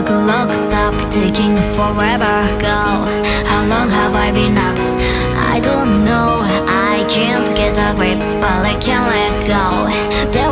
Like a lock stop, taking forever Go, how long have I been up? I don't know, I can't get a grip But I can't let go. There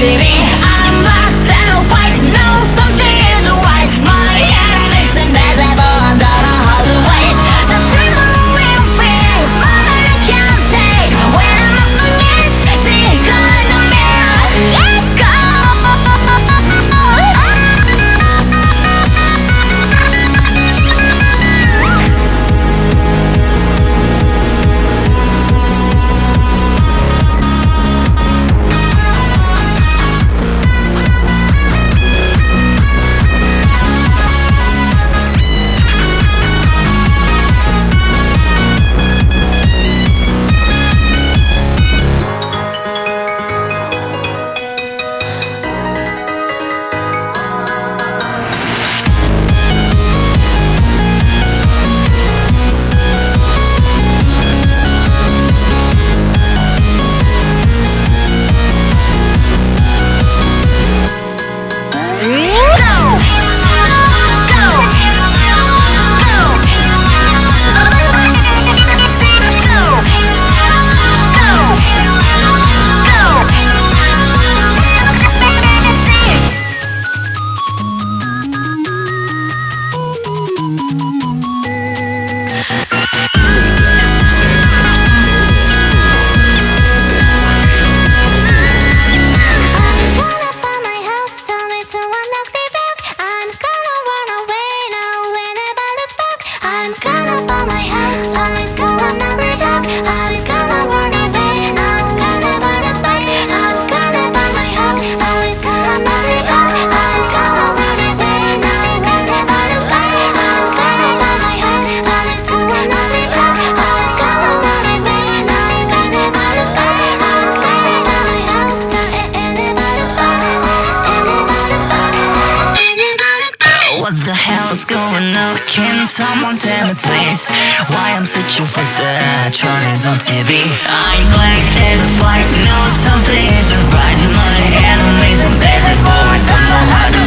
TV. going up, Can someone tell me please Why I'm such a faster turning on TV I'm like this like no something isn't right. My enemies are busy I don't know how to